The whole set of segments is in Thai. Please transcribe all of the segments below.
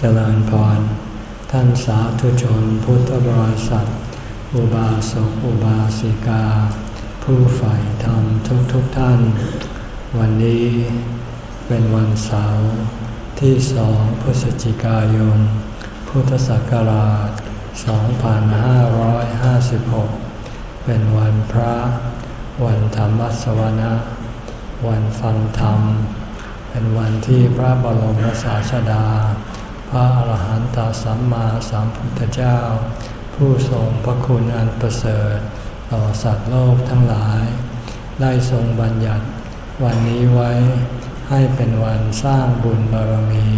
เจริญพร ท่านสาธุชนพุทธบริษัท อุบาสกอุบาสิกา ผู้ใฝ่ธรรมทุกทุกท่าน วันนี้เป็นวันเสาร์ที่สองพฤศจิกายน พุทธศักราช 2556 เป็นวันพระ วันธรรมสวนะวันฟังธรรม เป็นวันที่พระบรมศาสดา พระอาหารหันตสัมมาสัมพุทธเจ้า ผู้ทรงพระคุณอันประเสริฐต่อสัตว์โลกทั้งหลาย ได้ทรงบัญญัติ วันนี้ไว้ให้เป็นวันสร้างบุญบารมี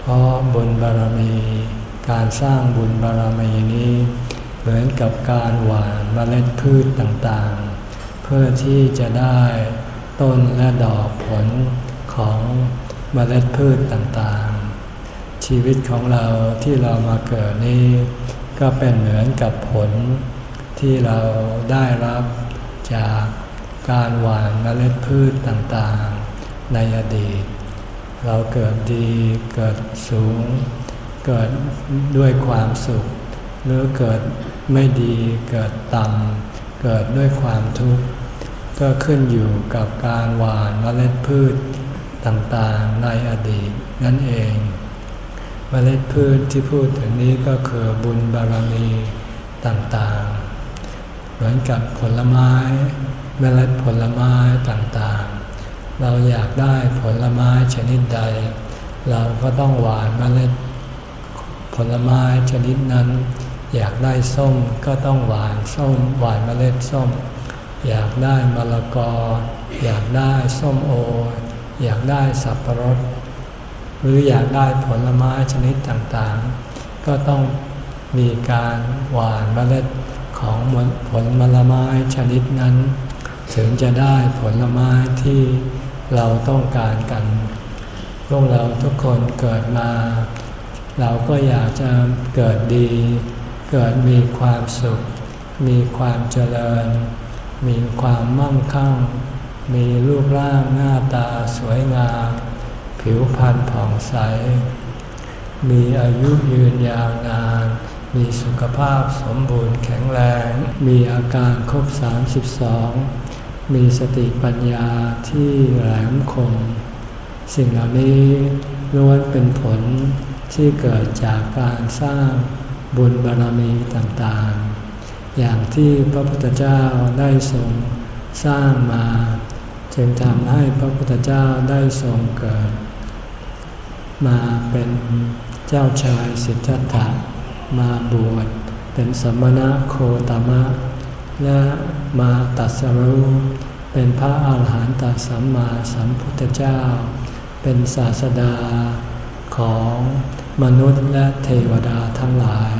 เพราะบุญบารมี การสร้างบุญบารมีนี้ เหมือนกับการหว่านเมล็ดพืชต่างๆ เพื่อที่จะได้ต้นและดอกผลของเมล็ดพืชต่างๆ ชีวิตของเราที่เรามาเกิดนี้ ก็เป็นเหมือนกับผลที่เราได้รับจากการหว่านเมล็ดพืชต่างๆ ในอดีต เราเกิดดีเกิดสูง เกิดด้วยความสุข หรือเกิดไม่ดีเกิดต่ำเกิดด้วยความทุกข์ก็ขึ้นอยู่กับการหว่านเมล็ดพืชต่างๆ ในอดีตนั่นเอง เมล็ดพืชที่พูดถึงนี้ก็คือบุญบารมีต่างๆ เหมือนกับผลไม้ เมล็ดผลไม้ต่างๆ เราอยากได้ผลไม้ชนิดใด เราก็ต้องหวานเมล็ดผลไม้ชนิดนั้น อยากได้ส้มก็ต้องหวานส้มหวานเมล็ดส้ม อยากได้มะละกอ อยากได้ส้มโอ อยากได้สับปะรด หรืออยากได้ผลไม้ชนิดต่างๆ ก็ต้องมีการหว่านเมล็ดของผลมลไม้ชนิดนั้น ถึงจะได้ผลไม้ที่เราต้องการกัน พวกเราทุกคนเกิดมา เราก็อยากจะเกิดดี เกิดมีความสุข มีความเจริญ มีความมั่งคั่ง มีรูปร่างหน้าตาสวยงาม ผิวพรรณผ่องใส มีอายุยืนยาวนาน มีสุขภาพสมบูรณ์แข็งแรง มีอาการครบ 32 มีสติปัญญาที่แหลมคม สิ่งเหล่านี้ล้วนเป็นผลที่เกิดจากการสร้างบุญบารมีต่างๆ อย่างที่พระพุทธเจ้าได้ทรงสร้างมา จึงทำให้พระพุทธเจ้าได้ทรงเกิด มาเป็นเจ้าชายสิทธัตถะมาบวชเป็นสมณะโคตมะ และมาตัดสรู้เป็นพระอาหารหันตสัมมาสัมพุทธเจ้า เป็นศาสดาของมนุษย์และเทวดาทั้งหลาย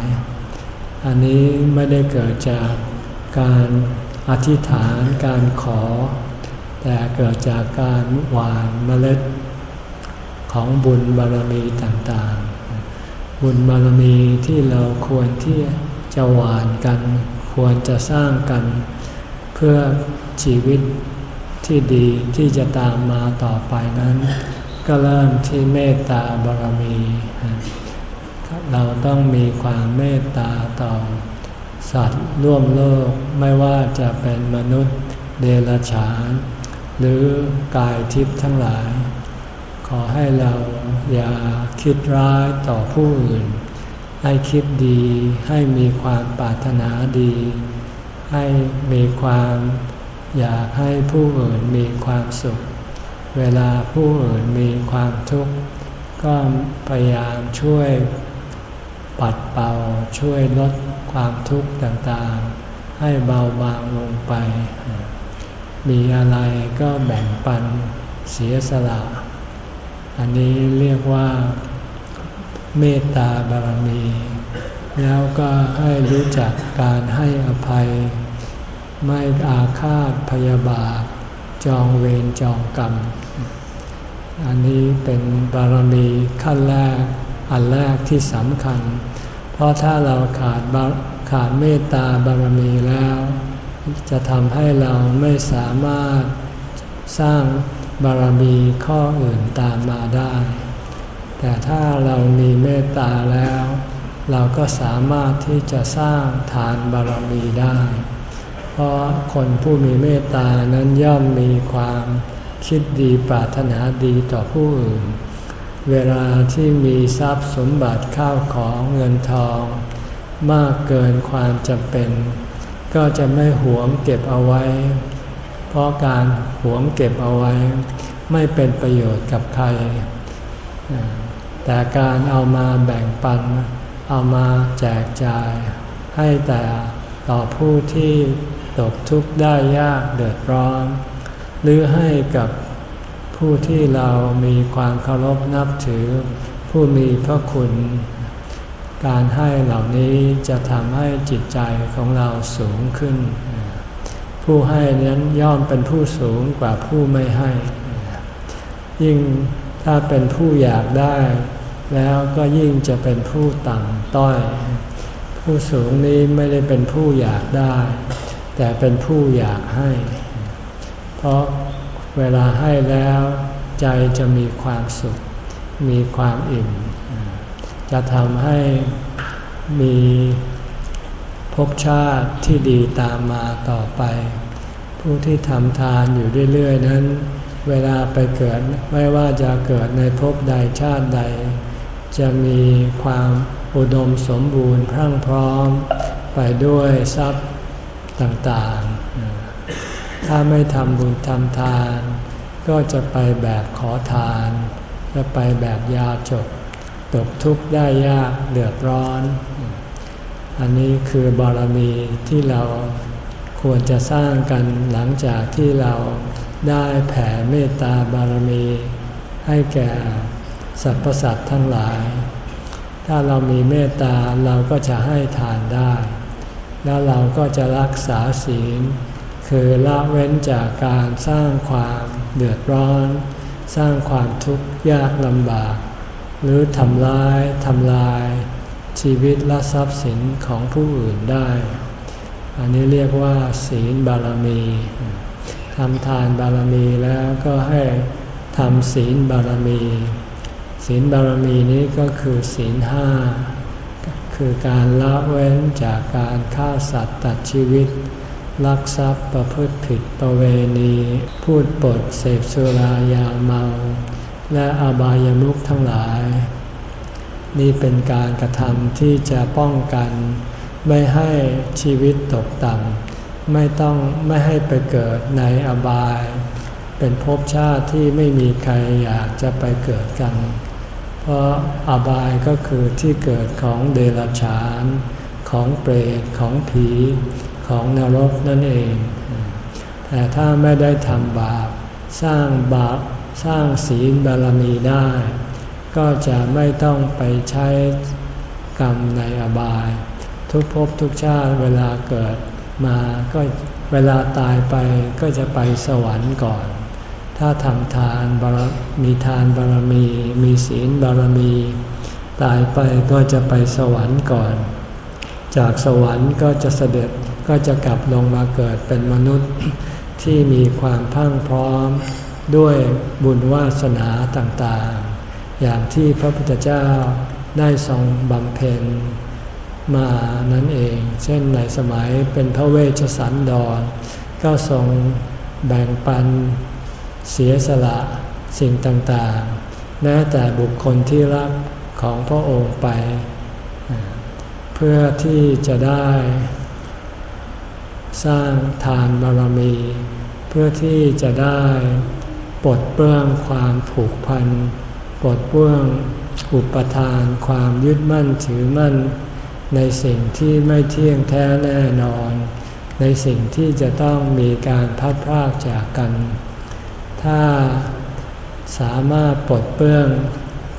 อันนี้ไม่ได้เกิดจากการอธิษฐานการขอ แต่เกิดจากการหว่านเมล็ด ของบุญบารมีต่างๆ บุญบารมีที่เราควรที่จะหวานกัน ควรจะสร้างกัน เพื่อชีวิตที่ดีที่จะตามมาต่อไปนั้น ก็เริ่มที่เมตตาบารมี เราต้องมีความเมตตาต่อ สัตว์ร่วมโลกไม่ว่าจะเป็นมนุษย์เดรัจฉาน หรือกายทิพย์ทั้งหลาย ขอให้เราอย่าคิดร้ายต่อผู้อื่น ให้คิดดีให้มีความปรารถนาดี ให้มีความอยากให้ผู้อื่นมีความสุข เวลาผู้อื่นมีความทุกข์ ก็พยายามช่วยปัดเป่าช่วยลดความทุกข์ต่างๆ ให้เบาบางลงไป มีอะไรก็แบ่งปันเสียสละ อันนี้เรียกว่าเมตตาบารมี แล้วก็ให้รู้จักการให้อภัย ไม่อาฆาตพยาบาท จองเวรจองกรรม อันนี้เป็นบารมีขั้นแรก อันแรกที่สำคัญ เพราะถ้าเราขาดขาดเมตตาบารมีแล้ว จะทำให้เราไม่สามารถสร้าง บารมีข้ออื่นตามมาได้ แต่ถ้าเรามีเมตตาแล้ว เราก็สามารถที่จะสร้างฐานบารมีได้ เพราะคนผู้มีเมตตานั้นย่อมมีความคิดดีปรารถนาดีต่อผู้อื่น เวลาที่มีทรัพย์สมบัติข้าวของเงินทอง มากเกินความจำเป็น ก็จะไม่หวงเก็บเอาไว้ เพราะการหวงเก็บเอาไว้ไม่เป็นประโยชน์กับใคร แต่การเอามาแบ่งปัน เอามาแจกจ่าย ให้แต่ต่อผู้ที่ตกทุกข์ได้ยากเดือดร้อน หรือให้กับผู้ที่เรามีความเคารพนับถือ ผู้มีพระคุณ การให้เหล่านี้จะทำให้จิตใจของเราสูงขึ้น ผู้ให้นั้นย่อมเป็นผู้สูงกว่าผู้ไม่ให้ ยิ่งถ้าเป็นผู้อยากได้ แล้วก็ยิ่งจะเป็นผู้ต่ำต้อย ผู้สูงนี้ไม่ได้เป็นผู้อยากได้ แต่เป็นผู้อยากให้ เพราะเวลาให้แล้วใจจะมีความสุข มีความอิ่ม จะทำให้มี ภพชาติที่ดีตามมาต่อไป ผู้ที่ทำทานอยู่เรื่อยๆนั้น เวลาไปเกิดไม่ว่าจะเกิดในภพใดชาติใด จะมีความอุดมสมบูรณ์พรั่งพร้อม ไปด้วยทรัพย์ต่างๆ ถ้าไม่ทำบุญทำทาน ก็จะไปแบบขอทาน จะไปแบบยาจบตกทุกข์ได้ยากเดือดร้อน อันนี้คือบารมีที่เราควรจะสร้างกันหลังจากที่เราได้แผ่เมตตาบารมี ให้แก่สรรพสัตว์ทั้งหลาย ถ้าเรามีเมตตาเราก็จะให้ทานได้ แล้วเราก็จะรักษาศีล คือละเว้นจากการสร้างความเดือดร้อน สร้างความทุกข์ยากลำบาก หรือทำร้ายทำลาย ชีวิตและทรัพย์สินของผู้อื่นได้ อันนี้เรียกว่า ศีลบารมีทำทานบารมีแล้วก็ให้ทำศีลบารมี ศีลบารมีนี้ก็คือศีลห้าคือการละเว้นจากการฆ่าสัตว์ตัดชีวิต ลักทรัพย์ประพฤติผิดประเวณี พูดปดเสพสุรายาเมา และอบายามุขทั้งหลาย นี่เป็นการกระทำที่จะป้องกัน ไม่ให้ชีวิตตกต่ำไม่ต้องไม่ให้ไปเกิดในอบาย เป็นภพชาติที่ไม่มีใครอยากจะไปเกิดกัน เพราะอบายก็คือที่เกิดของเดรัจฉาน ของเปรตของผีของนรกนั่นเอง แต่ถ้าไม่ได้ทำบาปสร้างบาปสร้างศีลบารมีได้ ก็จะไม่ต้องไปใช้กรรมในอบาย ทุกภพทุกชาติเวลาเกิดมาก็เวลาตายไปก็จะไปสวรรค์ก่อน ถ้าทำทานบารมีทานบารมี มีศีลบารมี ตายไปก็จะไปสวรรค์ก่อน จากสวรรค์ก็จะเสด็จก็จะกลับลงมาเกิดเป็นมนุษย์ที่มีความพังพร้อมด้วยบุญวาสนาต่าง อย่างที่พระพุทธเจ้าได้ทรงบำเพ็ญมานั่นเอง เช่นในสมัยเป็นพระเวชสันดร ก็ทรงแบ่งปันเสียสละสิ่งต่างๆแม้แต่บุคคลที่รักของพระองค์ไป เพื่อที่จะได้ สร้างทานบารมี เพื่อที่จะได้ปลดเปลื้องความผูกพัน ปลดเปลื้องอุปทานความยึดมั่นถือมั่น ในสิ่งที่ไม่เที่ยงแท้แน่นอน ในสิ่งที่จะต้องมีการพัดพรากจากกัน ถ้าสามารถปลดเปลื้อง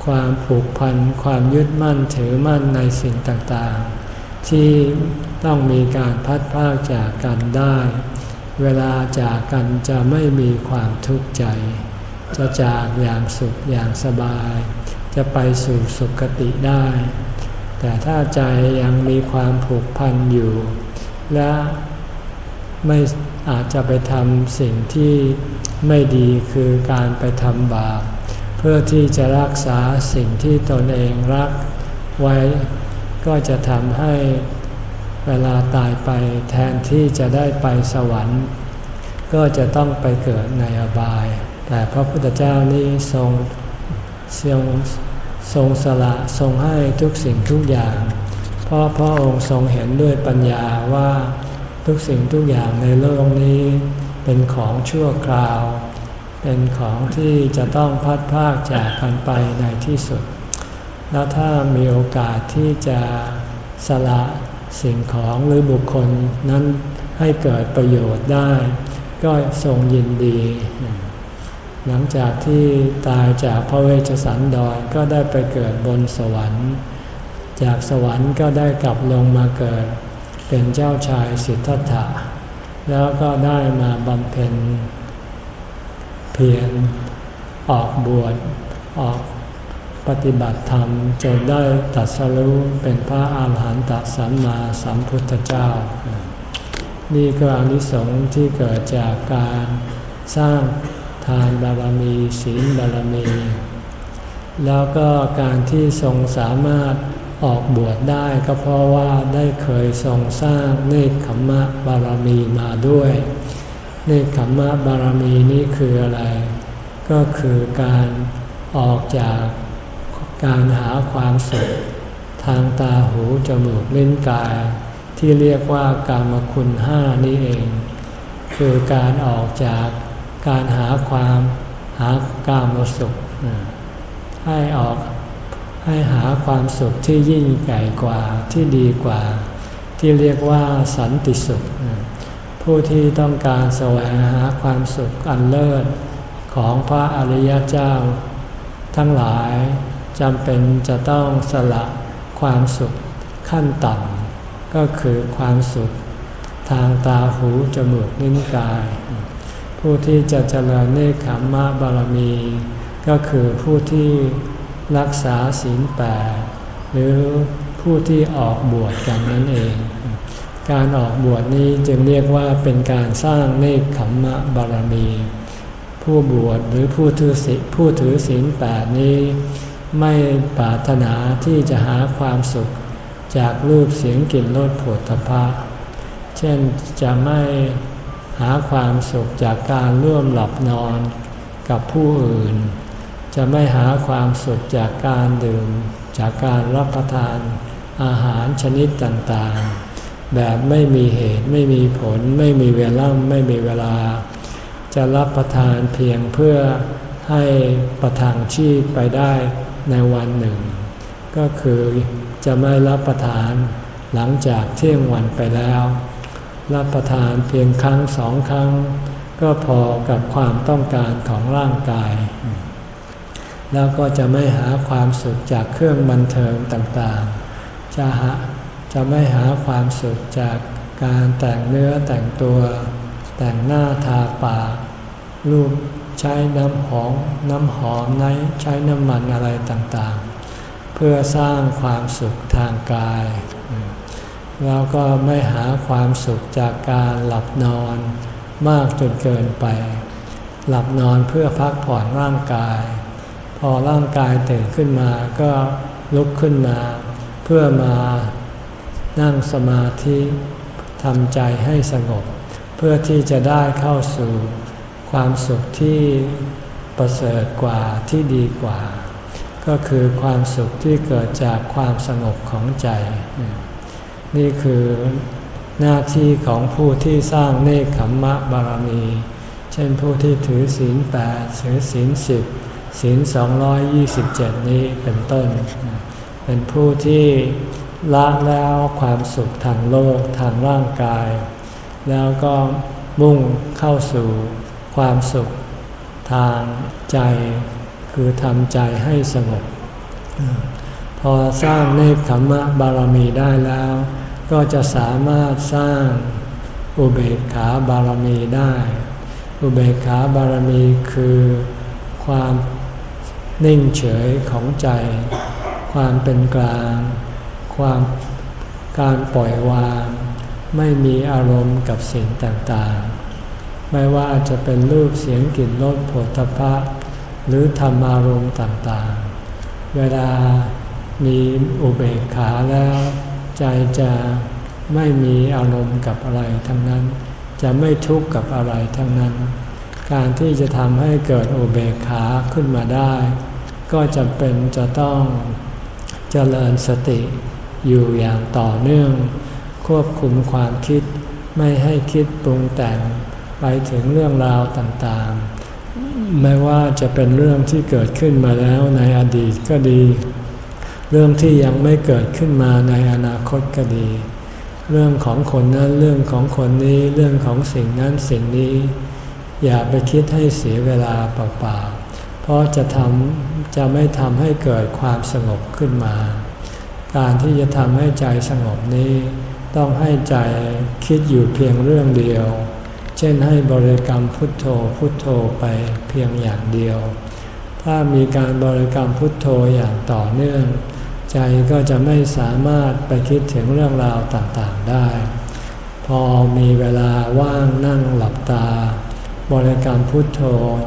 ความผูกพันความยึดมั่นถือมั่นในสิ่งต่างๆ ที่ต้องมีการพัดพากจากกันได้ เวลาจากกันจะไม่มีความทุกข์ใจ จะจากอย่างสุขอย่างสบาย จะไปสู่สุคติได้ แต่ถ้าใจยังมีความผูกพันอยู่ และไม่อาจจะไปทำสิ่งที่ไม่ดีคือการไปทำบาปเพื่อที่จะรักษาสิ่งที่ตนเองรักไว้ ก็จะทำให้เวลาตายไปแทนที่จะได้ไปสวรรค์ ก็จะต้องไปเกิดในอบาย แต่พระพุทธเจ้านี้ทรงทรงทรงสละทรงให้ทุกสิ่งทุกอย่าง เพราะพระองค์ทรงเห็นด้วยปัญญาว่าทุกสิ่งทุกอย่างในโลกนี้เป็นของชั่วคราว เป็นของที่จะต้องพัดพากจากกันไปในที่สุด แล้วถ้ามีโอกาสที่จะสละสิ่งของหรือบุคคลนั้นให้เกิดประโยชน์ได้ ก็ทรงยินดี หลังจากที่ตายจากพระเวชสันดรก็ได้ไปเกิดบนสวรรค์ จากสวรรค์ก็ได้กลับลงมาเกิด เป็นเจ้าชายสิทธัตถะ แล้วก็ได้มาบำเพ็ญเพียรออกบวชออกปฏิบัติธรรมจนได้ตัดสรู้เป็นพระอาหารหันตสัมมาสัมพุทธเจ้า นี่ก็อนิสงส์ที่เกิดจากการสร้าง ทานบารมีศีลบารมี แล้วก็การที่ทรงสามารถออกบวชได้ก็เพราะว่าได้เคยทรงสร้างเนคขมมะบารมีมาด้วย เนคขมมะบารมีนี้คืออะไร ก็คือการออกจากการหาความสุขทางตาหูจมูกลิ้นกาย ที่เรียกว่ากามคุณห้านี้เอง คือการออกจาก การหาความหากามสุข ให้ออกให้หาความสุขที่ยิ่งใหญ่กว่าที่ดีกว่า ที่เรียกว่าสันติสุข ผู้ที่ต้องการแสวงหาความสุขอันเลิศของพระอริยเจ้า ทั้งหลายจำเป็นจะต้องสละความสุขขั้นต่ำก็คือความสุขทางตาหูจมูกนิ้นกาย ผู้ที่จะเจริญเนคขมมะบารมี ก็คือผู้ที่รักษาศีลแปดหรือผู้ที่ออกบวชกันนั่นเอง การออกบวชนี้จึงเรียกว่าเป็นการสร้างเนคขมมะบารมี ผู้บวชหรือผู้ถือศีลผู้ถือศีลแปดนี้ ไม่ปรารถนาที่จะหาความสุขจากรูปเสียงกลิ่นรสผลทพะเช่นจะไม่ หาความสุขจากการร่วมหลับนอนกับผู้อื่น จะไม่หาความสุขจากการดื่ม จากการรับประทานอาหารชนิดต่างๆ แบบไม่มีเหตุไม่มีผล ไม่มีเวลาไม่มีเวลา จะรับประทานเพียงเพื่อให้ประทังชีพไปได้ในวันหนึ่ง ก็คือจะไม่รับประทานหลังจากเที่ยงวันไปแล้ว รับประทานเพียงครั้งสองครั้ง ก็พอกับความต้องการของร่างกาย แล้วก็จะไม่หาความสุขจากเครื่องบันเทิงต่างๆ จะหาจะไม่หาความสุขจากการแต่งเนื้อแต่งตัว แต่งหน้าทาปาก รูปใช้น้ำหอมน้ำหอมนใช้น้ำมันอะไรต่างๆ เพื่อสร้างความสุขทางกาย แล้วก็ไม่หาความสุขจากการหลับนอนมากจนเกินไป หลับนอนเพื่อพักผ่อนร่างกาย พอร่างกายตื่นขึ้นมาก็ลุกขึ้นมา เพื่อมานั่งสมาธิทำใจให้สงบ เพื่อที่จะได้เข้าสู่ความสุขที่ประเสริฐกว่าที่ดีกว่า ก็คือความสุขที่เกิดจากความสงบของใจ นี่คือหน้าที่ของผู้ที่สร้างเนคขมมะบารมี เช่นผู้ที่ถือศีลแปดถือศีลสิบศีล227นี้เป็นต้น เป็นผู้ที่ละแล้วความสุขทางโลกทางร่างกาย แล้วก็มุ่งเข้าสู่ความสุขทางใจ คือทำใจให้สงบ พอสร้างเนคขมมะบารมีได้แล้ว ก็จะสามารถสร้างอุเบกขาบารมีได้ อุเบกขาบารมีคือความนิ่งเฉยของใจ ความเป็นกลาง ความการปล่อยวาง ไม่มีอารมณ์กับสิ่งต่างๆ ไม่ว่าจะเป็นรูปเสียงกลิ่นรสผลตภะหรือธรรมารมณ์ต่างๆ เวลามีอุเบกขาแล้ว ใจจะไม่มีอารมณ์กับอะไรทั้งนั้น จะไม่ทุกข์กับอะไรทั้งนั้น การที่จะทำให้เกิดอุเบกขาขึ้นมาได้ ก็จะเป็นจะต้องเจริญสติอยู่อย่างต่อเนื่อง ควบคุมความคิดไม่ให้คิดปรุงแต่งไปถึงเรื่องราวต่างๆ ไม่ว่าจะเป็นเรื่องที่เกิดขึ้นมาแล้วในอดีตก็ดี เรื่องที่ยังไม่เกิดขึ้นมาในอนาคตก็ดี เรื่องของคนนั้นเรื่องของคนนี้เรื่องของสิ่งนั้นสิ่งนี้ อย่าไปคิดให้เสียเวลาเปล่าๆเพราะจะทำจะไม่ทำให้เกิดความสงบขึ้นมา การที่จะทำให้ใจสงบนี้ ต้องให้ใจคิดอยู่เพียงเรื่องเดียว เช่นให้บริกรรมพุทโธพุทโธไปเพียงอย่างเดียว ถ้ามีการบริกรรมพุทโธอย่างต่อเนื่อง ใจก็จะไม่สามารถไปคิดถึงเรื่องราวต่างๆได้ พอมีเวลาว่างนั่งหลับตา บริกรรมพุทโธ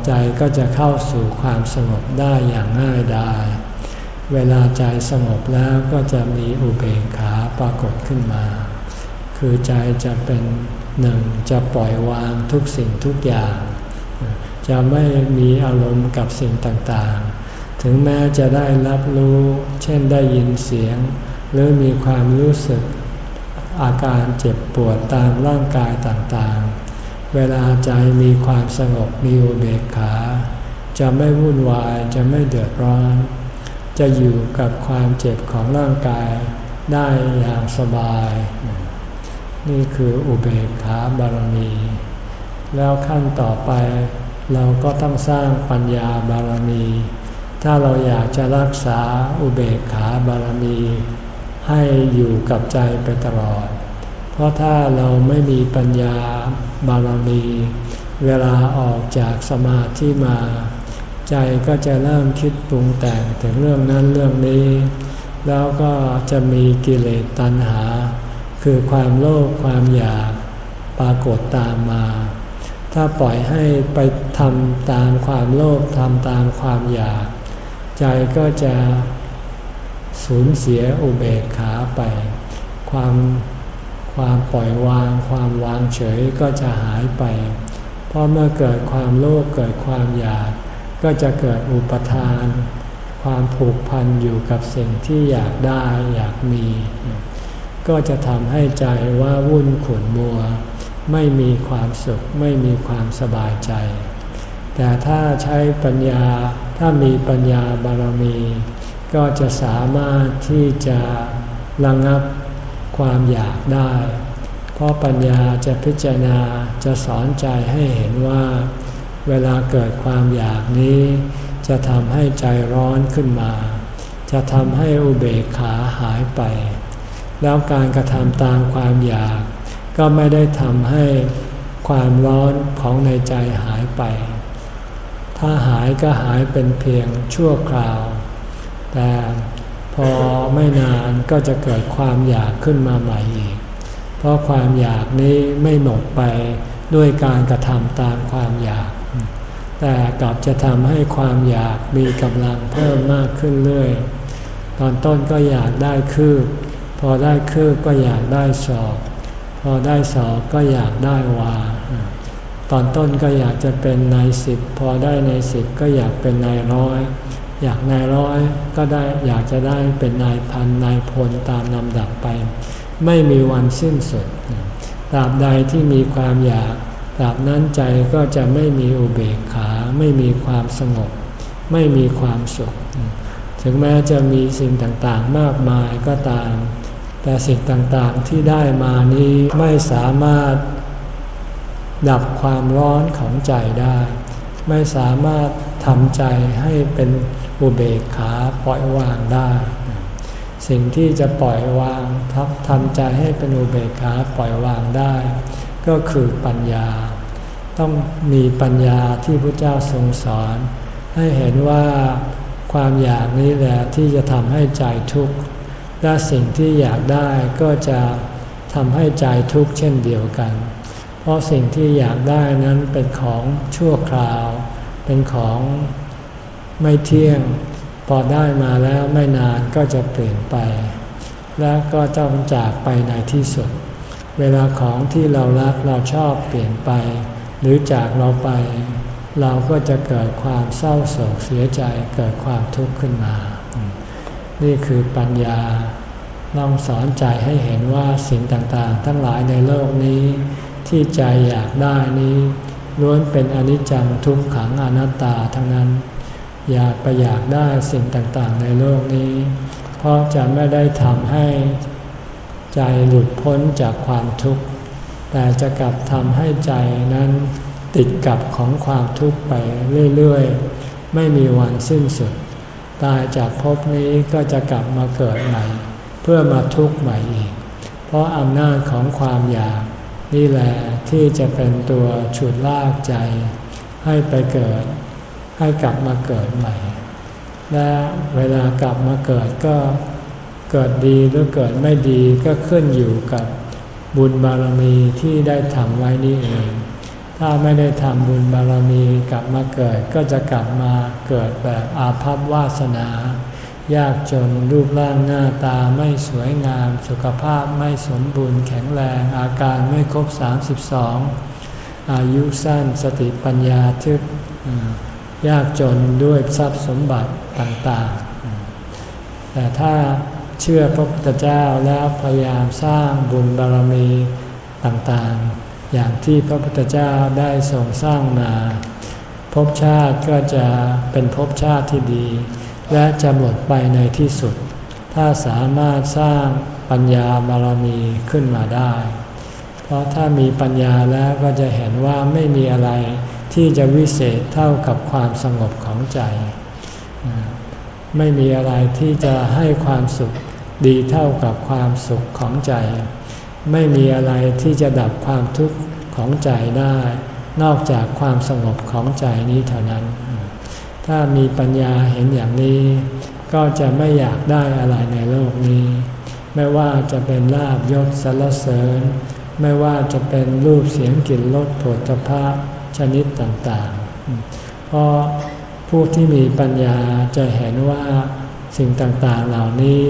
ใจก็จะเข้าสู่ความสงบได้อย่างง่ายดายเวลาใจสงบแล้วก็จะมีอุเบกขาปรากฏขึ้นมา คือใจจะเป็นหนึ่งจะปล่อยวางทุกสิ่งทุกอย่าง จะไม่มีอารมณ์กับสิ่งต่างๆ ถึงแม้จะได้รับรู้ เช่นได้ยินเสียง หรือมีความรู้สึก อาการเจ็บปวดตามร่างกายต่างๆ เวลาใจมีความสงบมีอุเบกขา จะไม่วุ่นวายจะไม่เดือดร้อน จะอยู่กับความเจ็บของร่างกายได้อย่างสบาย นี่คืออุเบกขาบารมี แล้วขั้นต่อไปเราก็ต้องสร้างปัญญาบารมี ถ้าเราอยากจะรักษาอุเบกขาบารมี ให้อยู่กับใจไปตลอด เพราะถ้าเราไม่มีปัญญาบารมี เวลาออกจากสมาธิมา ใจก็จะเริ่มคิดปรุงแต่งถึงเรื่องนั้นเรื่องนี้ แล้วก็จะมีกิเลสตัณหา คือความโลภความอยากปรากฏตามมา ถ้าปล่อยให้ไปทำตามความโลภทำตามความอยาก ใจก็จะสูญเสียอุเบกขาไป ความความปล่อยวาง ความวางเฉยก็จะหายไป เพราะเมื่อเกิดความโลภเกิดความอยาก ก็จะเกิดอุปทาน ความผูกพันอยู่กับสิ่งที่อยากได้อยากมี ก็จะทำให้ใจว่าวุ่นขุ่นมัว ไม่มีความสุขไม่มีความสบายใจ แต่ถ้าใช้ปัญญา ถ้ามีปัญญาบารมี ก็จะสามารถที่จะระงับความอยากได้ เพราะปัญญาจะพิจารณาจะสอนใจให้เห็นว่า เวลาเกิดความอยากนี้ จะทำให้ใจร้อนขึ้นมา จะทำให้อุเบกขาหายไป แล้วการกระทำตามความอยาก ก็ไม่ได้ทำให้ความร้อนของในใจหายไป ถ้าหายก็หายเป็นเพียงชั่วคราว แต่พอไม่นานก็จะเกิดความอยากขึ้นมาใหม่อีก เพราะความอยากนี้ไม่หมดไปด้วยการกระทำตามความอยาก แต่กลับจะทำให้ความอยากมีกำลังเพิ่มมากขึ้นเรื่อย ตอนต้นก็อยากได้คืบ พอได้คืบก็อยากได้สอบพอได้สอบก็อยากได้วา ตอนต้นก็อยากจะเป็นนายสิบพอได้นายสิบก็อยากเป็นนายร้อย อยากนายร้อยก็ได้อยากจะได้เป็นนายพันนายพลตามลำดับไป ไม่มีวันสิ้นสุดตราบใดที่มีความอยากตราบนั้นใจก็จะไม่มีอุเบกขา ไม่มีความสงบ ไม่มีความสุข ถึงแม้จะมีสิ่งต่างๆมากมายก็ตาม แต่สิ่งต่างๆที่ได้มานี้ไม่สามารถ ดับความร้อนของใจได้ ไม่สามารถทำใจให้เป็นอุเบกขาปล่อยวางได้ สิ่งที่จะปล่อยวางทับทำใจให้เป็นอุเบกขาปล่อยวางได้ ก็คือปัญญา ต้องมีปัญญาที่พระเจ้าทรงสอน ให้เห็นว่าความอยากนี้แหละที่จะทำให้ใจทุกข์และสิ่งที่อยากได้ก็จะทำให้ใจทุกข์เช่นเดียวกัน เพราะสิ่งที่อยากได้นั้นเป็นของชั่วคราว เป็นของไม่เที่ยง พอได้มาแล้วไม่นานก็จะเปลี่ยนไป และก็ต้องจากไปในที่สุด เวลาของที่เรารักเราชอบเปลี่ยนไป หรือจากเราไป เราก็จะเกิดความเศร้าโศกเสียใจเกิดความทุกข์ขึ้นมา นี่คือปัญญาต้องสอนใจให้เห็นว่าสิ่งต่างๆ ทั้งหลายในโลกนี้ ที่ใจอยากได้นี้ล้วนเป็นอนิจจังทุกขังอนัตตาทั้งนั้น อยากไปอยากได้สิ่งต่างๆ ในโลกนี้ เพราะจะไม่ได้ทำให้ใจหลุดพ้นจากความทุกข์ แต่จะกลับทำให้ใจนั้นติดกับของความทุกข์ไปเรื่อยๆ ไม่มีวันสิ้นสุด ตายจากภพนี้ก็จะกลับมาเกิดใหม่ เพื่อมาทุกข์ใหม่อีก เพราะอำนาจของความอยาก นี่แหละที่จะเป็นตัวฉุดลากใจ ให้ไปเกิด ให้กลับมาเกิดใหม่ และเวลากลับมาเกิดก็เกิดดีหรือเกิดไม่ดีก็ขึ้นอยู่กับบุญบารมีที่ได้ทำไว้นี่เอง ถ้าไม่ได้ทำบุญบารมีกลับมาเกิดก็จะกลับมาเกิดแบบอาภัพวาสนา ยากจนรูปร่างหน้าตาไม่สวยงาม สุขภาพไม่สมบูรณ์แข็งแรงอาการไม่ครบ 32 อายุสั้นสติปัญญาทึบยากจนด้วยทรัพย์สมบัติต่างๆ แต่ถ้าเชื่อพระพุทธเจ้าแล้วพยายามสร้างบุญบารมีต่างๆ อย่างที่พระพุทธเจ้าได้ทรงสร้างมาภพชาติก็จะเป็นภพชาติที่ดี และจะหมดไปในที่สุด ถ้าสามารถสร้างปัญญาบารมีขึ้นมาได้ เพราะถ้ามีปัญญาแล้วก็จะเห็นว่าไม่มีอะไรที่จะวิเศษเท่ากับความสงบของใจ ไม่มีอะไรที่จะให้ความสุขดีเท่ากับความสุขของใจ ไม่มีอะไรที่จะดับความทุกข์ของใจได้ นอกจากความสงบของใจนี้เท่านั้น ถ้ามีปัญญาเห็นอย่างนี้ ก็จะไม่อยากได้อะไรในโลกนี้ ไม่ว่าจะเป็นลาบยศสรรเสริญ ไม่ว่าจะเป็นรูปเสียงกลิ่นรสผลตภะชนิดต่างๆ เพราะผู้ที่มีปัญญาจะเห็นว่าสิ่งต่างๆเหล่านี้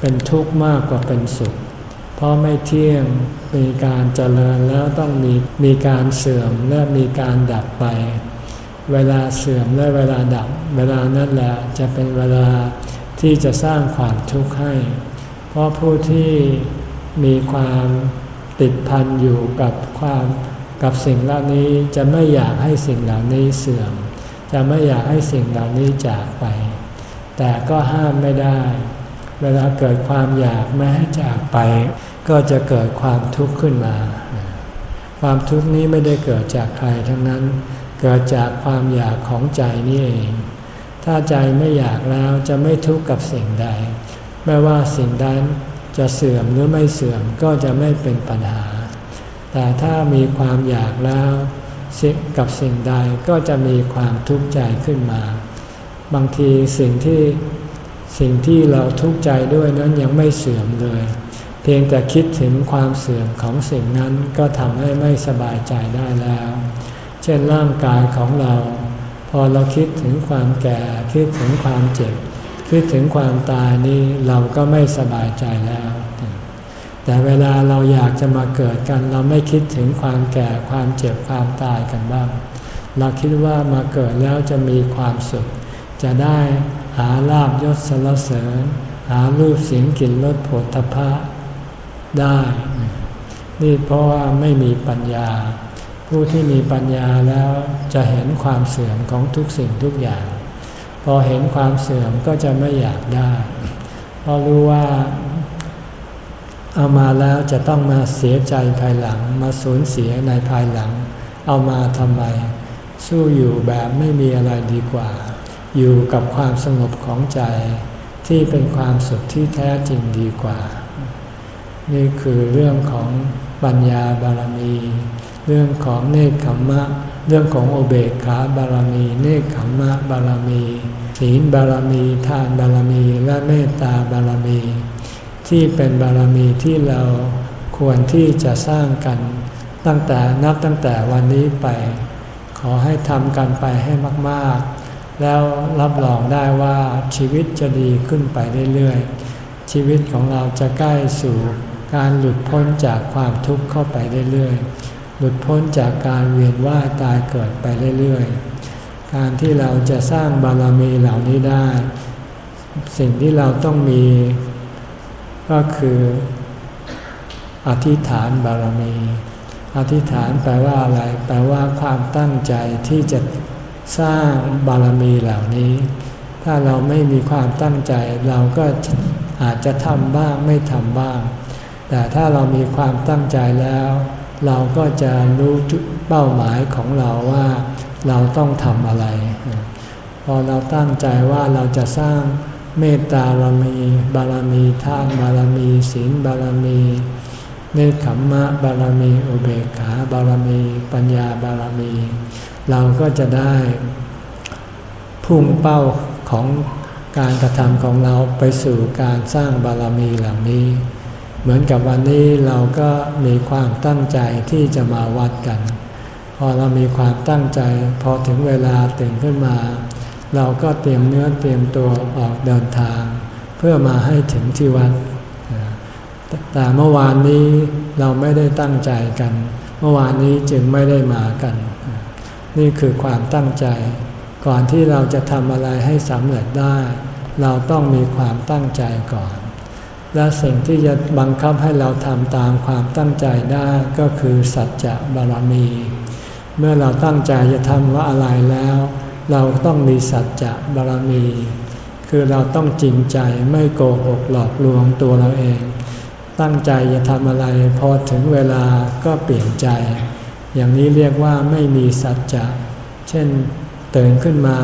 เป็นทุกข์มากกว่าเป็นสุข เพราะไม่เที่ยงมีการเจริญแล้วต้องมีมีการเสื่อมและมีการดับไป เวลาเสื่อมและเวลาดับ เวลานั้นแหละจะเป็นเวลาที่จะสร้างความทุกข์ให้ เพราะผู้ที่มีความติดพันอยู่กับความกับสิ่งเหล่านี้จะไม่อยากให้สิ่งเหล่านี้เสื่อม จะไม่อยากให้สิ่งเหล่านี้จากไป แต่ก็ห้ามไม่ได้ เวลาเกิดความอยากไม่ให้จากไป ก็จะเกิดความทุกข์ขึ้นมา ความทุกข์นี้ไม่ได้เกิดจากใครทั้งนั้น เกิดจากความอยากของใจนี่เอง ถ้าใจไม่อยากแล้วจะไม่ทุกข์กับสิ่งใด ไม่ว่าสิ่งนั้นจะเสื่อมหรือไม่เสื่อมก็จะไม่เป็นปัญหา แต่ถ้ามีความอยากแล้วกับสิ่งใดก็จะมีความทุกข์ใจขึ้นมา บางทีสิ่งที่สิ่งที่เราทุกข์ใจด้วยนั้นยังไม่เสื่อมเลย เพียงแต่คิดถึงความเสื่อมของสิ่งนั้นก็ทำให้ไม่สบายใจได้แล้ว เช่นร่างกายของเรา พอเราคิดถึงความแก่ คิดถึงความเจ็บ คิดถึงความตายนี่เราก็ไม่สบายใจแล้ว แต่เวลาเราอยากจะมาเกิดกัน เราไม่คิดถึงความแก่ความเจ็บความตายกันบ้าง เราคิดว่ามาเกิดแล้วจะมีความสุข จะได้หาลาบยศสรรเสริญ หารูปเสียงกลิ่นรสผลทพะได้ นี่เพราะว่าไม่มีปัญญา ผู้ที่มีปัญญาแล้วจะเห็นความเสื่อมของทุกสิ่งทุกอย่าง พอเห็นความเสื่อมก็จะไม่อยากได้ เพราะรู้ว่า เอามาแล้วจะต้องมาเสียใจภายหลัง มาสูญเสียในภายหลัง เอามาทำไม สู้อยู่แบบไม่มีอะไรดีกว่า อยู่กับความสงบของใจ ที่เป็นความสุขที่แท้จริงดีกว่า นี่คือเรื่องของปัญญาบารมี เรื่องของเนคขมมะ เรื่องของโอเบกขาบารมี เนคขมมะบารมี ศีลบารมี ทานบารมี และเมตตาบารมี ที่เป็นบารมีที่เราควรที่จะสร้างกัน ตั้งแต่นับตั้งแต่วันนี้ไป ขอให้ทำกันไปให้มากๆ แล้วรับรองได้ว่าชีวิตจะดีขึ้นไปเรื่อยๆ ชีวิตของเราจะใกล้สู่การหลุดพ้นจากความทุกข์เข้าไปเรื่อยๆ หลุดพ้นจากการเวียนว่ายตายเกิดไปเรื่อยๆ การที่เราจะสร้างบารมีเหล่านี้ได้ สิ่งที่เราต้องมี ก็คืออธิษฐานบารมี อธิษฐานแปลว่าอะไร แปลว่าความตั้งใจที่จะสร้างบารมีเหล่านี้ ถ้าเราไม่มีความตั้งใจ เราก็อาจจะทำบ้างไม่ทำบ้าง แต่ถ้าเรามีความตั้งใจแล้ว เราก็จะรู้จุดเป้าหมายของเราว่าเราต้องทำอะไร พอเราตั้งใจว่าเราจะสร้างเมตตาบารมี บารมีทานบารมีศีลบารมี เนคขมมะบารมี อุเบกขาบารมี ปัญญาบารมี เราก็จะได้พุ่งเป้าของการกระทำของเราไปสู่การสร้างบารมีเหล่านี้ เหมือนกับวันนี้เราก็มีความตั้งใจที่จะมาวัดกัน พอเรามีความตั้งใจ พอถึงเวลาตื่นขึ้นมา เราก็เตรียมเนื้อเตรียมตัวออกเดินทาง เพื่อมาให้ถึงที่วัด แต่เมื่อวานนี้เราไม่ได้ตั้งใจกัน เมื่อวานนี้จึงไม่ได้มากัน นี่คือความตั้งใจ ก่อนที่เราจะทำอะไรให้สำเร็จได้ เราต้องมีความตั้งใจก่อน และสิ่งที่จะบังคับให้เราทำตามความตั้งใจได้ก็คือสัจจะบารมี เมื่อเราตั้งใจจะทำว่าอะไรแล้ว เราต้องมีสัจจะบารมี คือเราต้องจริงใจไม่โกหกหลอกลวงตัวเราเอง ตั้งใจจะทำอะไรพอถึงเวลาก็เปลี่ยนใจ อย่างนี้เรียกว่าไม่มีสัจจะ เช่นตื่นขึ้นมา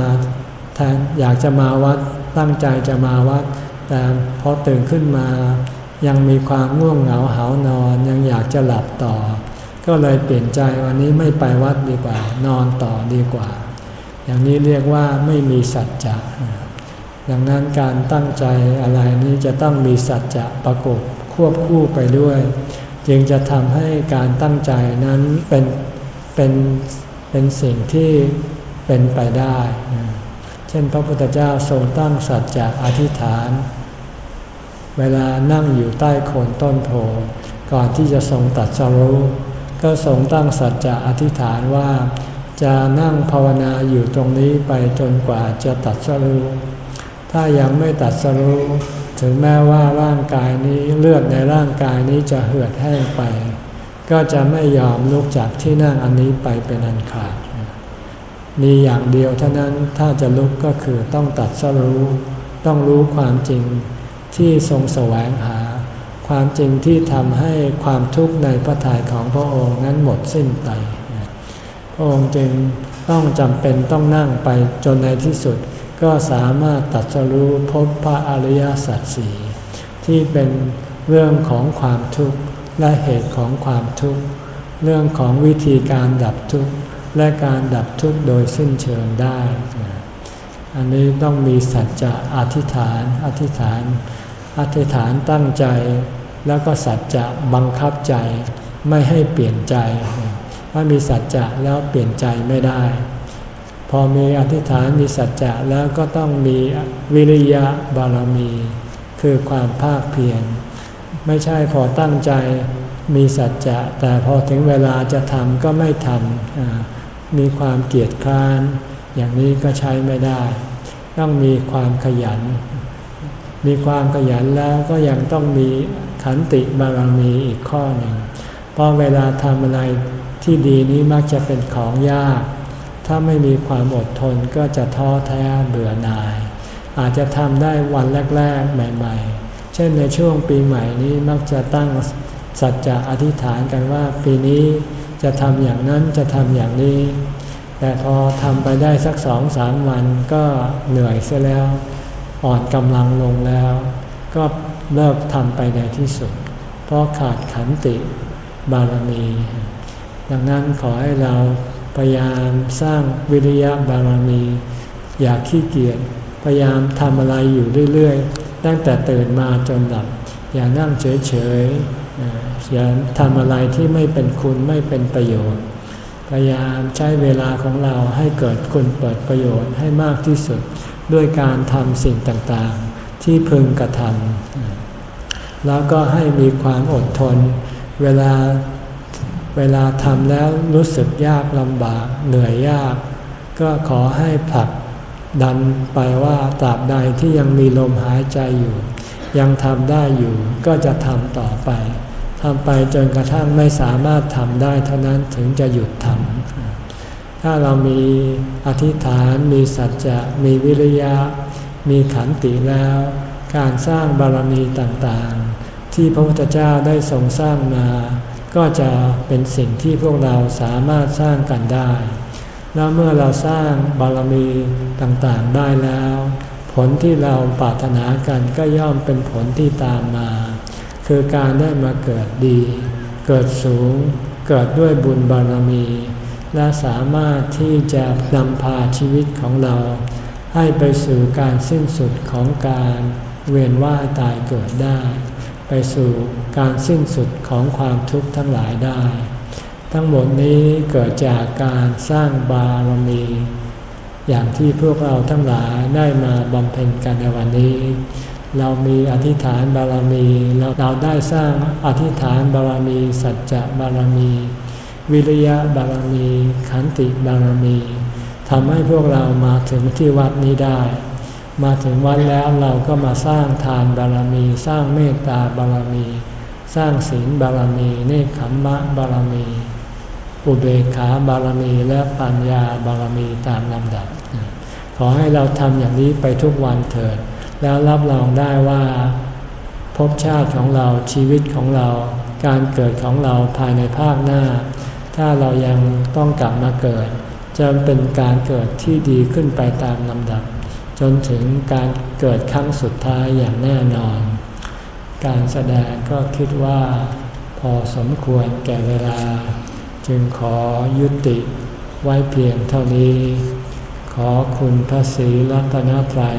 แทนอยากจะมาวัดตั้งใจจะมาวัด แต่พอตื่นขึ้นมา ยังมีความง่วงเหงาหานอนยังอยากจะหลับต่อ ก็เลยเปลี่ยนใจวันนี้ไม่ไปวัดดีกว่า นอนต่อดีกว่า อย่างนี้เรียกว่าไม่มีสัจจะดังนั้นการตั้งใจอะไรนี้จะต้องมีสัจจะประกบควบคู่ไปด้วย จึงจะทำให้การตั้งใจนั้นเป็นเป็นเป็นสิ่งที่เป็นไปได้ เช่นพระพุทธเจ้าทรงตั้งสัจจะอธิษฐาน เวลานั่งอยู่ใต้โคนต้นโพก่อนที่จะทรงตัดสรู้ก็ทรงตั้งสัจจะอธิษฐานว่า จะนั่งภาวนาอยู่ตรงนี้ไปจนกว่าจะตัดสรู้ถ้ายังไม่ตัดสรู้ถึงแม้ว่าร่างกายนี้เลือดในร่างกายนี้จะเหือดแห้งไป ก็จะไม่ยอมลุกจากที่นั่งอันนี้ไปเป็นอันขาด มีอย่างเดียวเท่านั้นถ้าจะลุกก็คือต้องตัดสรู้ ต้องรู้ความจริง ที่ทรงแสวงหา ความจริงที่ทำให้ความทุกข์ในพระทัยของพระองค์นั้นหมดสิ้นไป พระองค์จึงต้องจำเป็นต้องนั่งไปจนในที่สุดก็สามารถตัดสรู้พบพระอริยสัจสี่ที่เป็นเรื่องของความทุกข์และเหตุของความทุกข์ เรื่องของวิธีการดับทุกข์และการดับทุกข์โดยสิ้นเชิงได้ อันนี้ต้องมีสัจจะอธิษฐาน อธิษฐาน อธิษฐานตั้งใจ แล้วก็สัจจะบังคับใจไม่ให้เปลี่ยนใจ ถ้ามีสัจจะแล้วเปลี่ยนใจไม่ได้ พอมีอธิษฐานมีสัจจะแล้วก็ต้องมีวิริยะบารมี คือความภาคเพียร ไม่ใช่พอตั้งใจมีสัจจะแต่พอถึงเวลาจะทำก็ไม่ทำมีความเกียจคร้าน อย่างนี้ก็ใช้ไม่ได้ ต้องมีความขยัน มีความขยันแล้วก็ยังต้องมีขันติบารมีอีกข้อหนึ่ง เพราะเวลาทำอะไรที่ดีนี้มักจะเป็นของยาก ถ้าไม่มีความอดทนก็จะท้อแท้เบื่อหน่าย อาจจะทำได้วันแรก ๆ ใหม่ ๆ เช่นในช่วงปีใหม่นี้มักจะตั้งสัจจะอธิษฐานกันว่าปีนี้จะทำอย่างนั้นจะทำอย่างนี้ แต่พอทำไปได้สักสองสามวันก็เหนื่อยเสียแล้ว อ่อนกำลังลงแล้ว ก็เลิกทำไปในที่สุด เพราะขาดขันติบารมี ดังนั้นขอให้เราพยายามสร้างวิริยะบารมี อย่าขี้เกียจพยายามทำอะไรอยู่เรื่อยๆ ตั้งแต่ตื่นมาจนหลับ อย่านั่งเฉยๆอย่าทำอะไรที่ไม่เป็นคุณไม่เป็นประโยชน์ พยายามใช้เวลาของเราให้เกิดคุณเปิดประโยชน์ให้มากที่สุด ด้วยการทำสิ่งต่างๆ ที่พึงกระทำแล้วก็ให้มีความอดทน เวลาเวลาทำแล้วรู้สึกยากลำบากเหนื่อยยาก ก็ขอให้ผลักดันไปว่าตราบใดที่ยังมีลมหายใจอยู่ ยังทำได้อยู่ก็จะทำต่อไป ทำไปจนกระทั่งไม่สามารถทำได้เท่านั้นถึงจะหยุดทำถ้าเรามีอธิษฐาน มีสัจจะมีวิริยะ มีขันติแล้ว การสร้างบารมีต่างๆ ที่พระพุทธเจ้าได้ทรงสร้างมา ก็จะเป็นสิ่งที่พวกเราสามารถสร้างกันได้ แล้วเมื่อเราสร้างบารมีต่างๆได้แล้ว ผลที่เราปรารถนากันก็ย่อมเป็นผลที่ตามมา คือการได้มาเกิดดี เกิดสูง เกิดด้วยบุญบารมี และสามารถที่จะนำพาชีวิตของเรา ให้ไปสู่การสิ้นสุดของการเวียนว่ายตายเกิดได้ ไปสู่การสิ้นสุดของความทุกข์ทั้งหลายได้ ทั้งหมดนี้เกิดจากการสร้างบารมี อย่างที่พวกเราทั้งหลายได้มาบำเพ็ญกันในวันนี้ เรามีอธิษฐานบารมีเราได้สร้างอธิษฐานบารมี สัจจะบารมี วิริยะบารมี ขันติบารมีทำให้พวกเรามาถึงที่วัดนี้ได้ มาถึงวัดแล้วเราก็มาสร้างทานบารมี สร้างเมตตาบารมี สร้างศีลบารมี เนคขมมะบารมี อุเบกขาบารมีและปัญญาบารมีตามลำดับ ขอให้เราทำอย่างนี้ไปทุกวันเถิด แล้วรับรองได้ว่าภพชาติของเราชีวิตของเรา การเกิดของเราภายในภาคหน้า ถ้าเรายังต้องกลับมาเกิด จะเป็นการเกิดที่ดีขึ้นไปตามลำดับ จนถึงการเกิดครั้งสุดท้ายอย่างแน่นอน การแสดงก็คิดว่าพอสมควรแก่เวลา จึงขอยุติไว้เพียงเท่านี้ ขอคุณพระศรีรัตนตรัย